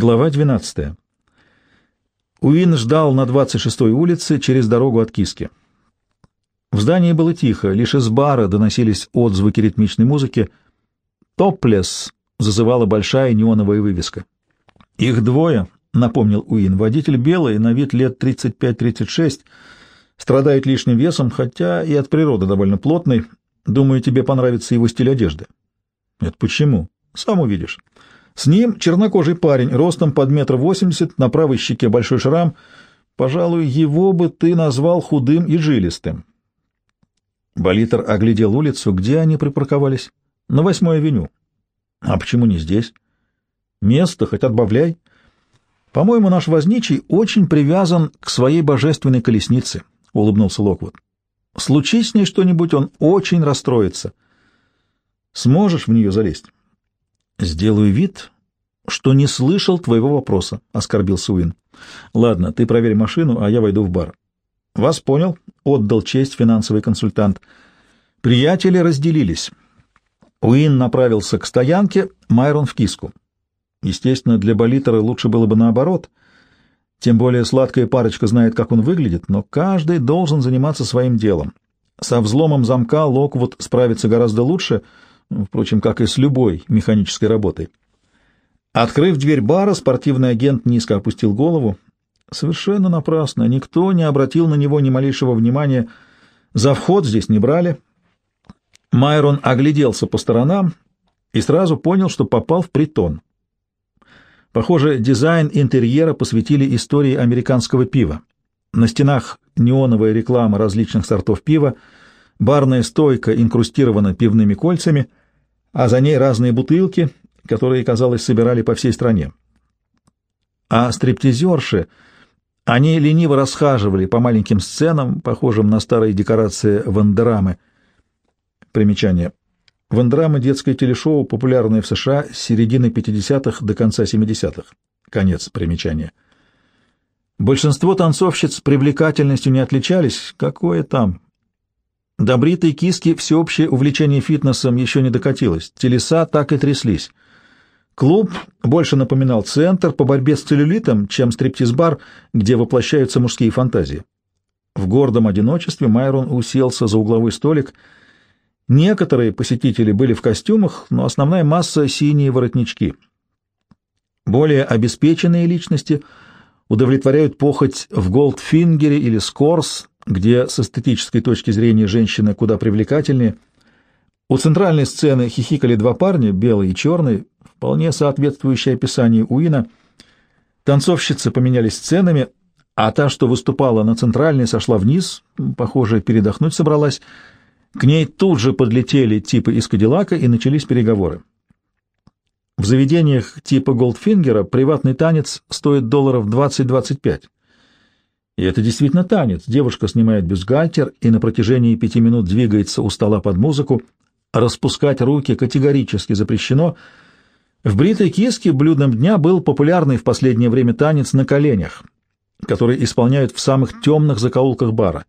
Глава 12. Уин ждал на 26-й улице через дорогу от Киски. В здании было тихо, лишь из бара доносились отзвуки ритмичной музыки. «Топлес» зазывала большая неоновая вывеска. «Их двое», — напомнил Уин, — «водитель белый, на вид лет 35-36, страдает лишним весом, хотя и от природы довольно плотный. Думаю, тебе понравится его стиль одежды». «Это почему?» «Сам увидишь». С ним чернокожий парень, ростом под метр восемьдесят, на правой щеке большой шрам. Пожалуй, его бы ты назвал худым и жилистым. Болитер оглядел улицу. Где они припарковались? На восьмой авеню. А почему не здесь? Место хоть отбавляй. По-моему, наш возничий очень привязан к своей божественной колеснице, — улыбнулся Локвуд. Случись с ней что-нибудь, он очень расстроится. Сможешь в нее залезть? «Сделаю вид, что не слышал твоего вопроса», — оскорбился Уин. «Ладно, ты проверь машину, а я войду в бар». «Вас понял», — отдал честь финансовый консультант. Приятели разделились. Уин направился к стоянке, Майрон в киску. Естественно, для Болитера лучше было бы наоборот. Тем более сладкая парочка знает, как он выглядит, но каждый должен заниматься своим делом. Со взломом замка Локвуд справится гораздо лучше — впрочем, как и с любой механической работой. Открыв дверь бара, спортивный агент низко опустил голову. Совершенно напрасно, никто не обратил на него ни малейшего внимания. За вход здесь не брали. Майрон огляделся по сторонам и сразу понял, что попал в притон. Похоже, дизайн интерьера посвятили истории американского пива. На стенах неоновая реклама различных сортов пива, барная стойка инкрустирована пивными кольцами — а за ней разные бутылки, которые, казалось, собирали по всей стране. А стриптизерши, они лениво расхаживали по маленьким сценам, похожим на старые декорации вандерамы. Примечание. Вандерамы — детское телешоу, популярное в США с середины 50-х до конца 70-х. Конец примечания. Большинство танцовщиц привлекательностью не отличались. Какое там? До бритой киски всеобщее увлечение фитнесом еще не докатилось, телеса так и тряслись. Клуб больше напоминал центр по борьбе с целлюлитом, чем стриптиз-бар, где воплощаются мужские фантазии. В гордом одиночестве Майрон уселся за угловой столик. Некоторые посетители были в костюмах, но основная масса — синие воротнички. Более обеспеченные личности удовлетворяют похоть в Голдфингере или Скорс, где с эстетической точки зрения женщина куда привлекательнее. У центральной сцены хихикали два парня, белый и черный, вполне соответствующее описанию Уина. Танцовщицы поменялись сценами, а та, что выступала на центральной, сошла вниз, похоже, передохнуть собралась. К ней тут же подлетели типы из Кадиллака и начались переговоры. В заведениях типа Голдфингера приватный танец стоит долларов 20-25. И это действительно танец. Девушка снимает бюстгальтер и на протяжении пяти минут двигается у стола под музыку. Распускать руки категорически запрещено. В бритой киске блюдом дня был популярный в последнее время танец на коленях, который исполняют в самых темных закоулках бара.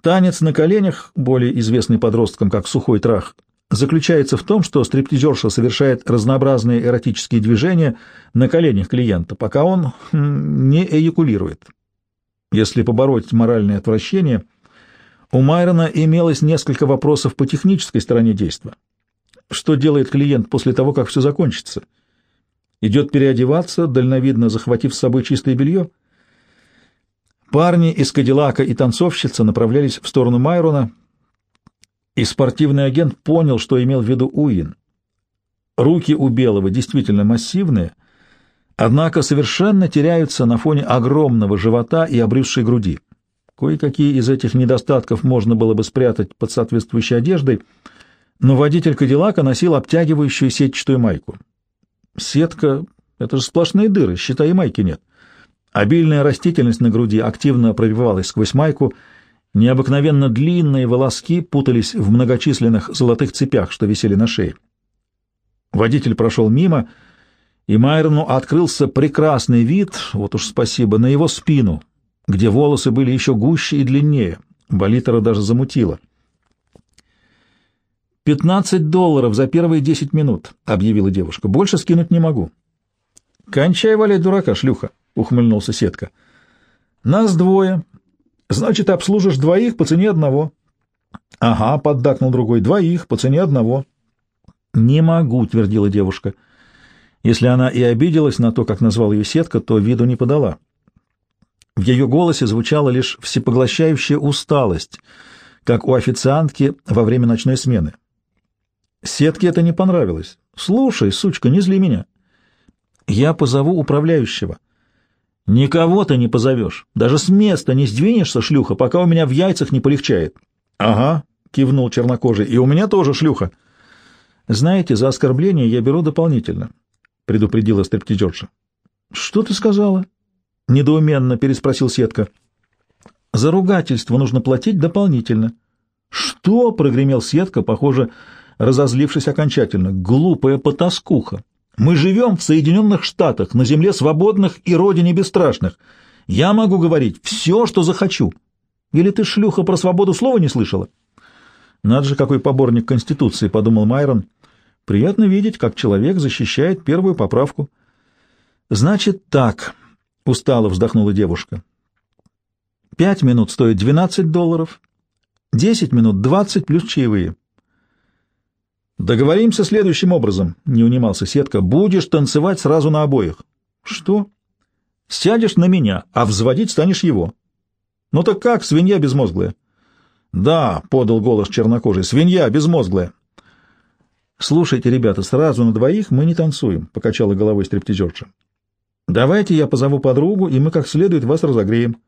Танец на коленях, более известный подросткам как сухой трах, заключается в том, что стриптизерша совершает разнообразные эротические движения на коленях клиента, пока он хм, не эякулирует. Если побороть моральное отвращение, у Майрона имелось несколько вопросов по технической стороне действа. Что делает клиент после того, как все закончится? Идет переодеваться, дальновидно захватив с собой чистое белье? Парни из Кадиллака и танцовщица направлялись в сторону Майрона, и спортивный агент понял, что имел в виду Уин. Руки у Белого действительно массивные — однако совершенно теряются на фоне огромного живота и обрюзшей груди. Кое-какие из этих недостатков можно было бы спрятать под соответствующей одеждой, но водитель Кадиллака носил обтягивающую сетчатую майку. Сетка — это же сплошные дыры, считай, и майки нет. Обильная растительность на груди активно пробивалась сквозь майку, необыкновенно длинные волоски путались в многочисленных золотых цепях, что висели на шее. Водитель прошел мимо — и Майрону открылся прекрасный вид, вот уж спасибо, на его спину, где волосы были еще гуще и длиннее. Болитера даже замутило. «Пятнадцать долларов за первые десять минут», — объявила девушка. «Больше скинуть не могу». «Кончай валять дурака, шлюха!» — ухмыльнулся Сетка. «Нас двое. Значит, обслужишь двоих по цене одного». «Ага», — поддакнул другой, — «двоих по цене одного». «Не могу», — твердила девушка. Если она и обиделась на то, как назвал ее Сетка, то виду не подала. В ее голосе звучала лишь всепоглощающая усталость, как у официантки во время ночной смены. Сетке это не понравилось. «Слушай, сучка, не зли меня. Я позову управляющего». «Никого ты не позовешь. Даже с места не сдвинешься, шлюха, пока у меня в яйцах не полегчает». «Ага», — кивнул чернокожий, — «и у меня тоже шлюха». «Знаете, за оскорбление я беру дополнительно», — предупредила стриптизерша. «Что ты сказала?» — недоуменно переспросил Сетка. «За ругательство нужно платить дополнительно». «Что?» — прогремел Сетка, похоже, разозлившись окончательно. «Глупая потаскуха! Мы живем в Соединенных Штатах, на земле свободных и родине бесстрашных. Я могу говорить все, что захочу. Или ты, шлюха, про свободу слова не слышала?» «Надо же, какой поборник Конституции!» — подумал Майрон. «Приятно видеть, как человек защищает первую поправку». «Значит так», — устало вздохнула девушка. «Пять минут стоит двенадцать долларов, десять минут двадцать плюс чаевые». «Договоримся следующим образом», — не унимался Сетка. «Будешь танцевать сразу на обоих». «Что?» «Сядешь на меня, а взводить станешь его». «Ну так как, свинья безмозглая?» «Да», — подал голос чернокожий, — «свинья безмозглая». «Слушайте, ребята, сразу на двоих мы не танцуем», — покачала головой стриптизерша. Давайте я позову подругу, и мы как следует вас разогреем.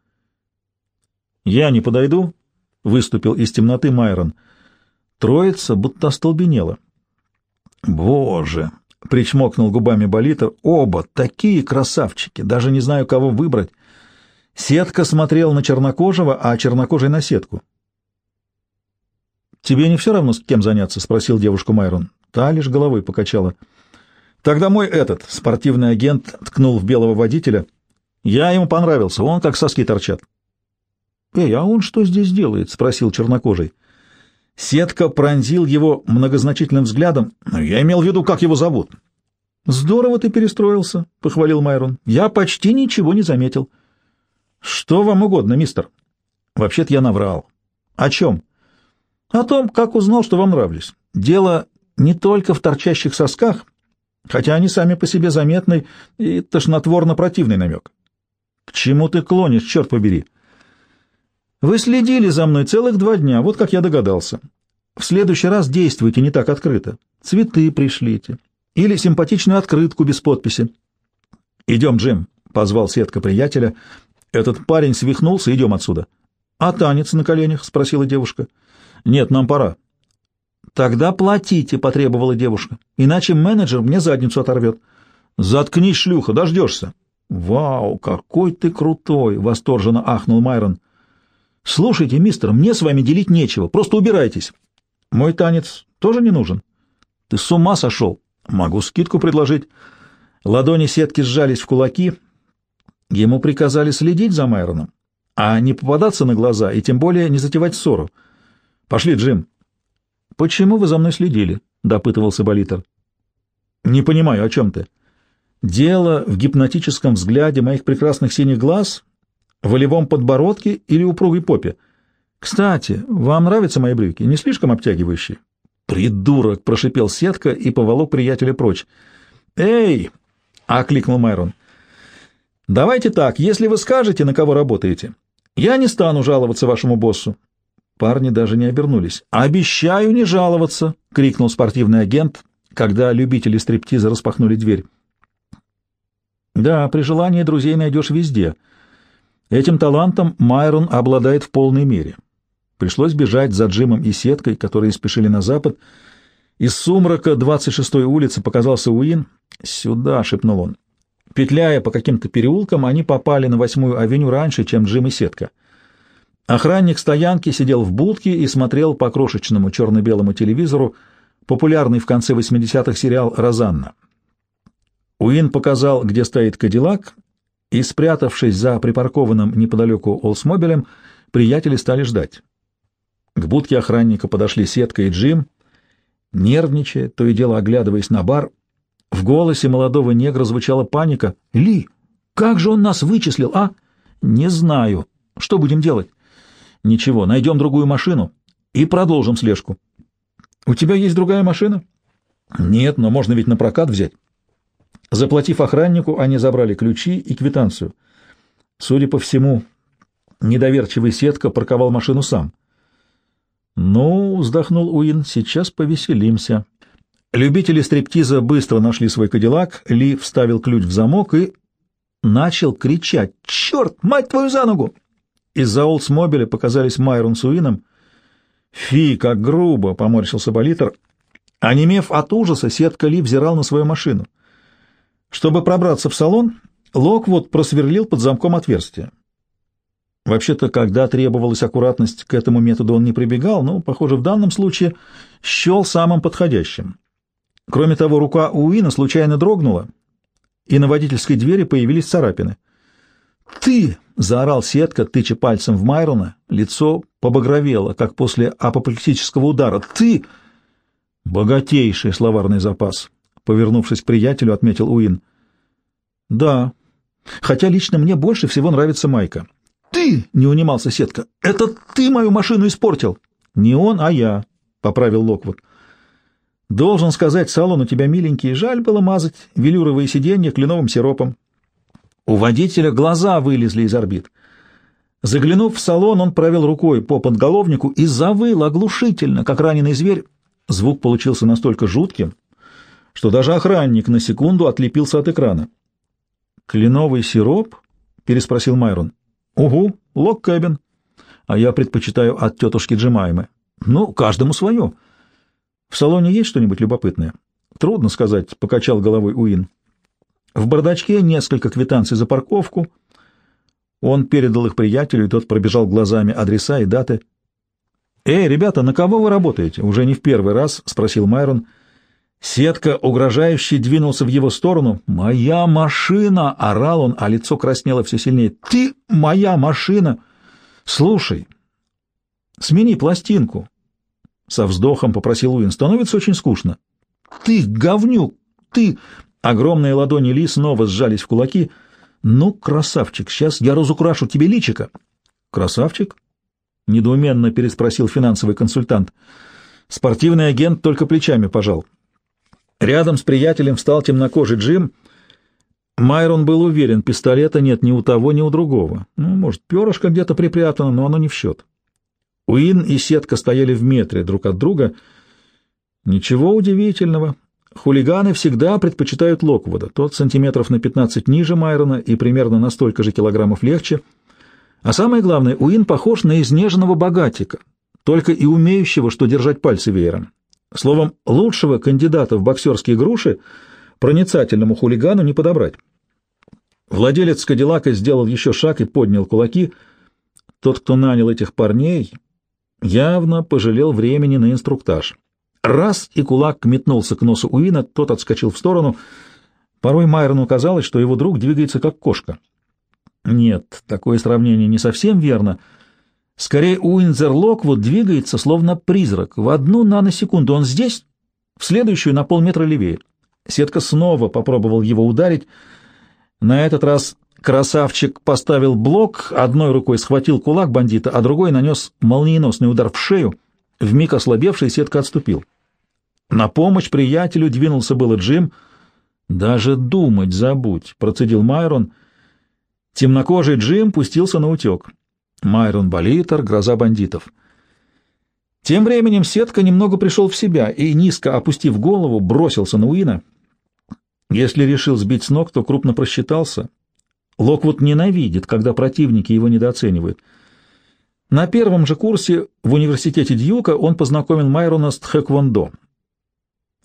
Я не подойду, — выступил из темноты Майрон. Троица будто остолбенела. Боже! — причмокнул губами Болитер. Оба такие красавчики, даже не знаю, кого выбрать. Сетка смотрел на чернокожего, а чернокожий на сетку. «Тебе не все равно, с кем заняться?» — спросил девушку Майрон. Та лишь головой покачала. Тогда мой этот, спортивный агент, ткнул в белого водителя. Я ему понравился, он как соски торчат. «Эй, а он что здесь делает?» — спросил чернокожий. Сетка пронзил его многозначительным взглядом. «Я имел в виду, как его зовут». «Здорово ты перестроился», — похвалил Майрон. «Я почти ничего не заметил». «Что вам угодно, мистер?» «Вообще-то я наврал». «О чем?» «О том, как узнал, что вам нравлюсь. Дело не только в торчащих сосках, хотя они сами по себе заметный и тошнотворно-противный намек. К чему ты клонишь, черт побери? Вы следили за мной целых два дня, вот как я догадался. В следующий раз действуйте не так открыто. Цветы пришлите. Или симпатичную открытку без подписи. Идем, Джим, — позвал Сетка приятеля. Этот парень свихнулся, идем отсюда. А танец на коленях? — спросила девушка. Нет, нам пора. «Тогда платите», — потребовала девушка. «Иначе менеджер мне задницу оторвет». «Заткнись, шлюха, дождешься». «Вау, какой ты крутой!» — восторженно ахнул Майрон. «Слушайте, мистер, мне с вами делить нечего, просто убирайтесь». «Мой танец тоже не нужен?» «Ты с ума сошел?» «Могу скидку предложить». Ладони сетки сжались в кулаки. Ему приказали следить за Майроном, а не попадаться на глаза и тем более не затевать ссору. «Пошли, Джим». «Почему вы за мной следили?» — допытывался Болитер. «Не понимаю, о чем ты?» «Дело в гипнотическом взгляде моих прекрасных синих глаз, волевом подбородке или упругой попе. Кстати, вам нравятся мои брюки? Не слишком обтягивающие?» «Придурок!» — прошипел Сетка и поволок приятеля прочь. «Эй!» — окликнул Майрон. «Давайте так, если вы скажете, на кого работаете, я не стану жаловаться вашему боссу. Парни даже не обернулись. «Обещаю не жаловаться!» — крикнул спортивный агент, когда любители стриптиза распахнули дверь. «Да, при желании друзей найдешь везде. Этим талантом Майрон обладает в полной мере. Пришлось бежать за Джимом и сеткой, которые спешили на запад. Из сумрака 26-й улицы показался Уин. «Сюда!» — шепнул он. Петляя по каким-то переулкам, они попали на 8-ю авеню раньше, чем Джим и сетка — Охранник стоянки сидел в будке и смотрел по крошечному черно-белому телевизору популярный в конце 80-х сериал «Розанна». Уин показал, где стоит Кадиллак, и, спрятавшись за припаркованным неподалеку Олсмобилем, приятели стали ждать. К будке охранника подошли Сетка и Джим, нервничая, то и дело оглядываясь на бар. В голосе молодого негра звучала паника. «Ли, как же он нас вычислил, а?» «Не знаю. Что будем делать?» «Ничего, найдем другую машину и продолжим слежку». «У тебя есть другая машина?» «Нет, но можно ведь на прокат взять». Заплатив охраннику, они забрали ключи и квитанцию. Судя по всему, недоверчивый сетка парковал машину сам. «Ну, — вздохнул Уин, — сейчас повеселимся». Любители стриптиза быстро нашли свой кадиллак, Ли вставил ключ в замок и начал кричать «Черт, мать твою за ногу!» Из-за Олдсмобиля показались Майрон с Уином. «Фи, как грубо!» — поморщился Болитер. Онемев от ужаса, сетка Ли взирал на свою машину. Чтобы пробраться в салон, Локвуд просверлил под замком отверстие. Вообще-то, когда требовалась аккуратность, к этому методу он не прибегал, но, похоже, в данном случае счел самым подходящим. Кроме того, рука Уина случайно дрогнула, и на водительской двери появились царапины. «Ты!» — заорал сетка, тыча пальцем в Майрона. Лицо побагровело, как после апоплексического удара. «Ты!» «Богатейший словарный запас», — повернувшись к приятелю, отметил Уин. «Да, хотя лично мне больше всего нравится Майка». «Ты!» — не унимался сетка. «Это ты мою машину испортил!» «Не он, а я», — поправил Локвуд. Должен сказать, салон у тебя миленький, жаль было мазать велюровые сиденья кленовым сиропом. У водителя глаза вылезли из орбит. Заглянув в салон, он провел рукой по подголовнику и завыл оглушительно, как раненый зверь. Звук получился настолько жутким, что даже охранник на секунду отлепился от экрана. «Кленовый сироп?» — переспросил Майрон. «Угу, лок-кэбин. А я предпочитаю от тетушки Джемаймы. Ну, каждому свое». В салоне есть что-нибудь любопытное? Трудно сказать, покачал головой Уин. В бардачке несколько квитанций за парковку. Он передал их приятелю, и тот пробежал глазами адреса и даты. «Эй, ребята, на кого вы работаете?» Уже не в первый раз спросил Майрон. Сетка угрожающе двинулся в его сторону. «Моя машина!» — орал он, а лицо краснело все сильнее. «Ты моя машина!» «Слушай, смени пластинку. Со вздохом попросил Уин. Становится очень скучно. Ты, говнюк, ты... Огромные ладони Ли снова сжались в кулаки. Ну, красавчик, сейчас я разукрашу тебе личика. Красавчик? Недоуменно переспросил финансовый консультант. Спортивный агент только плечами пожал. Рядом с приятелем встал темнокожий Джим. Майрон был уверен, пистолета нет ни у того, ни у другого. Ну, может, перышко где-то припрятано, но оно не в счет. Уин и сетка стояли в метре друг от друга. Ничего удивительного. Хулиганы всегда предпочитают Локвуда. Тот сантиметров на 15 ниже Майрона и примерно на столько же килограммов легче. А самое главное, Уин похож на изнеженного богатика, только и умеющего, что держать пальцы веером. Словом, лучшего кандидата в боксерские груши проницательному хулигану не подобрать. Владелец Кадиллака сделал еще шаг и поднял кулаки. Тот, кто нанял этих парней, явно пожалел времени на инструктаж. Раз, и кулак метнулся к носу Уина, тот отскочил в сторону. Порой Майрону казалось, что его друг двигается как кошка. Нет, такое сравнение не совсем верно. Скорее, Уинзер Локвуд двигается, словно призрак. В одну наносекунду он здесь, в следующую на полметра левее. Сетка снова попробовал его ударить. На этот раз Красавчик поставил блок, одной рукой схватил кулак бандита, а другой нанес молниеносный удар в шею. Вмиг ослабевший сетка отступил. На помощь приятелю двинулся было Джим. «Даже думать забудь», — процедил Майрон. Темнокожий Джим пустился на утек. Майрон Болитер, гроза бандитов. Тем временем сетка немного пришел в себя и, низко опустив голову, бросился на Уина. Если решил сбить с ног, то крупно просчитался. Локвуд ненавидит, когда противники его недооценивают. На первом же курсе в университете Дьюка он познакомил Майрона с тхэквондо,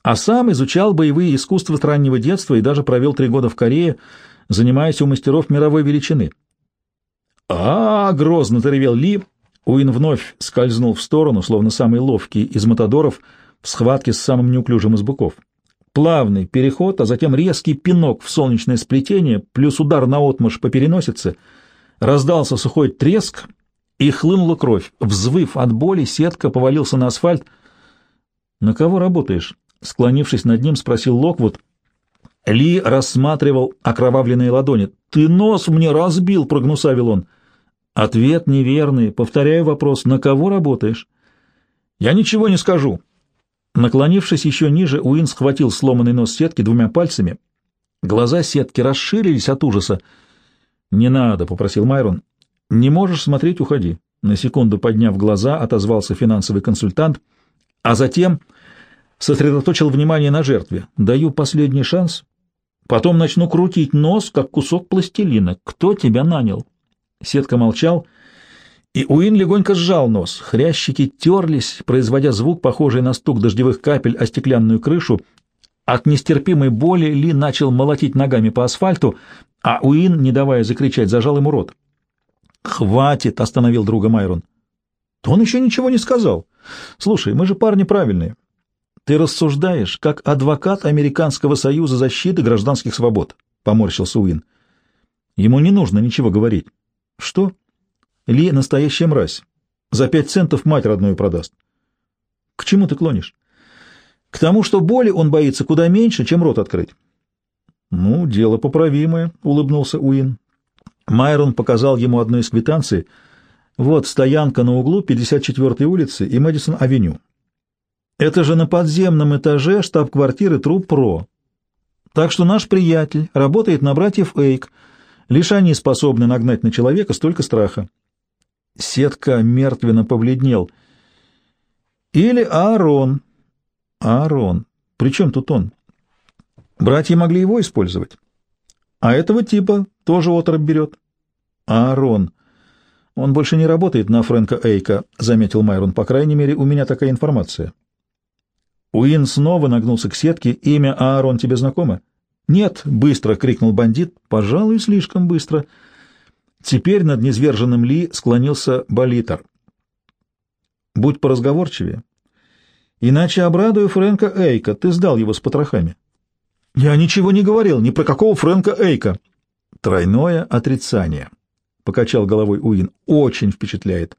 а сам изучал боевые искусства с раннего детства и даже провел три года в Корее, занимаясь у мастеров мировой величины. а, -а, -а грозно заревел Ли. Уин вновь скользнул в сторону, словно самый ловкий из матадоров в схватке с самым неуклюжим из быков. Плавный переход, а затем резкий пинок в солнечное сплетение, плюс удар на отмашь по переносице. Раздался сухой треск, и хлынула кровь. Взвыв от боли, сетка повалился на асфальт. «На кого работаешь?» — склонившись над ним, спросил Локвуд. Ли рассматривал окровавленные ладони. «Ты нос мне разбил!» — прогнусавил он. Ответ неверный. Повторяю вопрос. На кого работаешь? Я ничего не скажу. Наклонившись еще ниже, Уин схватил сломанный нос сетки двумя пальцами. Глаза сетки расширились от ужаса. «Не надо», — попросил Майрон. «Не можешь смотреть, уходи». На секунду подняв глаза, отозвался финансовый консультант, а затем сосредоточил внимание на жертве. «Даю последний шанс. Потом начну крутить нос, как кусок пластилина. Кто тебя нанял?» Сетка молчал, и Уин легонько сжал нос. Хрящики терлись, производя звук, похожий на стук дождевых капель о стеклянную крышу. От нестерпимой боли Ли начал молотить ногами по асфальту, а Уин, не давая закричать, зажал ему рот. «Хватит!» — остановил друга Майрон. «Он еще ничего не сказал. Слушай, мы же парни правильные. Ты рассуждаешь, как адвокат Американского союза защиты гражданских свобод», — поморщился Уин. Ему не нужно ничего говорить. Что? Ли настоящая мразь. За пять центов мать родную продаст. К чему ты клонишь? К тому, что боли он боится куда меньше, чем рот открыть. Ну, дело поправимое, улыбнулся Уин. Майрон показал ему одну из квитанций. Вот стоянка на углу 54-й улицы и Мэдисон-авеню. Это же на подземном этаже штаб-квартиры Труп Про. Так что наш приятель работает на братьев Эйк — Лишь они способны нагнать на человека столько страха. Сетка мертвенно побледнел. Или Аарон. Аарон. При чем тут он? Братья могли его использовать. А этого типа тоже отрыв берет. Аарон. Он больше не работает на Фрэнка Эйка, заметил Майрон. По крайней мере, у меня такая информация. Уин снова нагнулся к сетке. Имя Аарон тебе знакомо? «Нет!» — быстро крикнул бандит. «Пожалуй, слишком быстро». Теперь над низверженным Ли склонился Болитер. «Будь поразговорчивее. Иначе обрадую Фрэнка Эйка. Ты сдал его с потрохами». «Я ничего не говорил, ни про какого Фрэнка Эйка». «Тройное отрицание», — покачал головой Уин. «Очень впечатляет».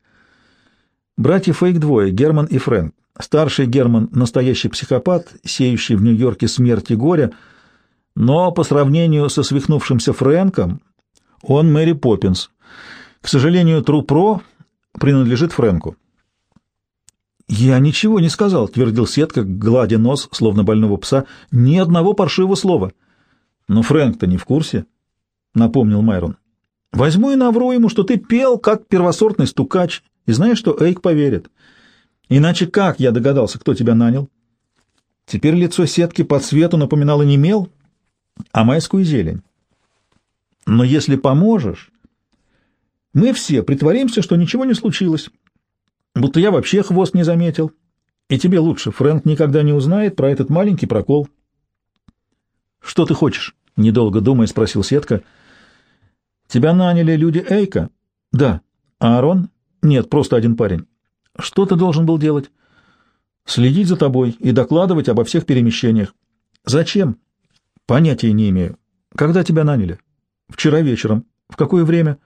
Братьев Эйк двое, Герман и Фрэнк. Старший Герман — настоящий психопат, сеющий в Нью-Йорке смерть и горе — но по сравнению со свихнувшимся Фрэнком он Мэри Поппинс. К сожалению, Трупро принадлежит Фрэнку. «Я ничего не сказал», — твердил Сетка, гладя нос, словно больного пса. «Ни одного паршивого слова». «Но Фрэнк-то не в курсе», — напомнил Майрон. «Возьму и навру ему, что ты пел, как первосортный стукач, и знаешь, что Эйк поверит. Иначе как я догадался, кто тебя нанял?» Теперь лицо Сетки по цвету напоминало не мел, а майскую зелень. Но если поможешь, мы все притворимся, что ничего не случилось, будто я вообще хвост не заметил. И тебе лучше, Фрэнк никогда не узнает про этот маленький прокол. — Что ты хочешь? — недолго думая спросил Сетка. — Тебя наняли люди Эйка? — Да. А Аарон? — Нет, просто один парень. — Что ты должен был делать? — Следить за тобой и докладывать обо всех перемещениях. — Зачем? — Понятия не имею. Когда тебя наняли? Вчера вечером. В какое время?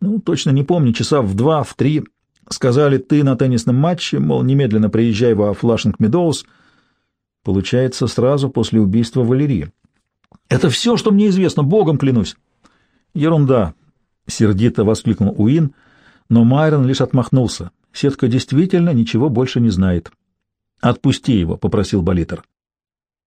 Ну, точно не помню, часа в два, в три. Сказали, ты на теннисном матче, мол, немедленно приезжай во Флашинг Медоуз. Получается, сразу после убийства Валерии. Это все, что мне известно, богом клянусь. Ерунда, — сердито воскликнул Уин, но Майрон лишь отмахнулся. Сетка действительно ничего больше не знает. «Отпусти его», — попросил Болитер.